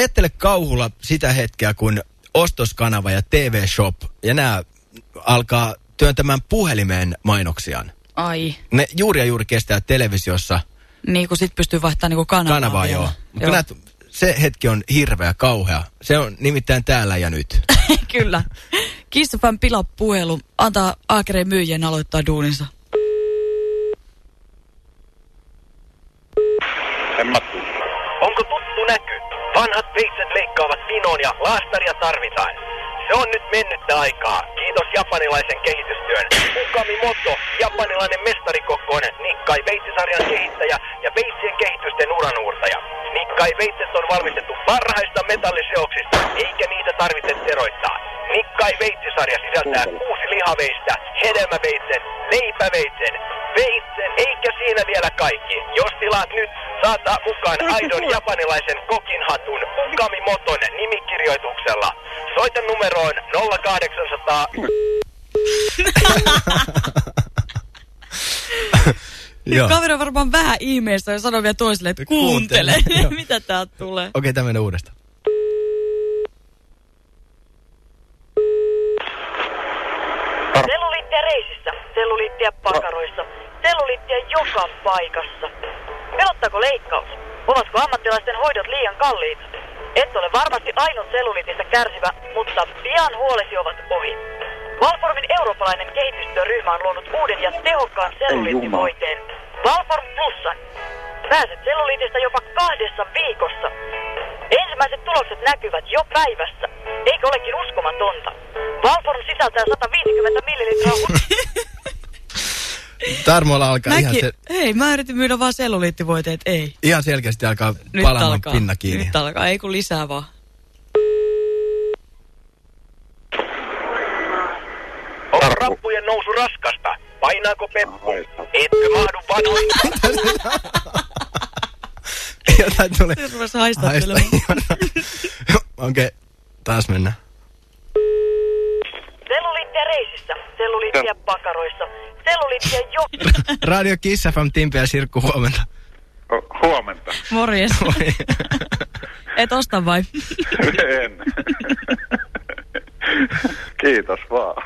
ajattele kauhulla sitä hetkeä, kun ostoskanava ja TV Shop ja nämä alkaa työntämään puhelimeen mainoksiaan. Ai. Ne juuri ja juuri kestää televisiossa Niin kun sit pystyy vaihtamaan niinku kanavaa. kanavaa, vielä. joo. Mutta näet, se hetki on hirveä, kauhea. Se on nimittäin täällä ja nyt. Kyllä. Kissafan pilapuhelu antaa Aakereen myyjien aloittaa duuninsa. Vanhat veitset leikkaavat vinoon ja laastaria tarvitaan. Se on nyt mennyttä aikaa. Kiitos japanilaisen kehitystyön. Ukami Moto, japanilainen mestarikokkoon, Nikkai veitsisarjan kehittäjä ja veitsien kehitysten uranuurtaja. Nikkai veitset on valmistettu parhaista metalliseoksista, eikä niitä tarvitse teroittaa. Nikkai veitsisarja sisältää kuusi lihaveistä, hedelmäveitsen, leipäveitsen, siinä vielä kaikki. Jos tilaat nyt, saattaa mukaan aidon japanilaisen kokin hatun Ukami Moton nimikirjoituksella. Soita numeroon 0800 Joo. Kaveri on varmaan vähän ihmeessä ja sanoo vielä toiselle, että kuuntele, Kuuntele, mitä täältä tulee. Okei, tämä menee uudestaan. Selluliittiä reisissä, selluliittiä pakaroissa, selluliittiä joka paikassa. Pelottaako leikkaus? Ovatko ammattilaisten hoidot liian kalliita? Et ole varmasti ainut selluliitistä kärsivä, mutta pian huolesi ovat ohi. Valformin eurooppalainen kehitystyöryhmä on luonut uuden ja tehokkaan selluliittivoiteen. Valform Plusan. Pääset selluliitista jopa kahdessa viikossa. Ensimmäiset tulokset näkyvät jo päivässä. Eikö olekin uskomatonta? Valform sisältää 150 millilitraa Tarmoilla alkaa ihan, Mäkin, se, hei, mä yritin myydä vaan selluliittivoiteet, ei. ihan selkeästi alkaa Nyt palaamaan alkaa. pinna kiinni. Nyt alkaa, ei kun lisää vaan. Onko rappujen nousu raskasta? Painaako peppu? Etkö mahdu vanhoihin? Jotain. Se rupesi haistattelemaan. Okei, okay, taas mennään. Reisissä, selluliittiä pakaroissa, selluliittiä jo... Radio Kiss FM, Timpi ja Sirkku, huomenta. Hu- Huomenta. Morjes. Et osta vai? en. Kiitos vaan.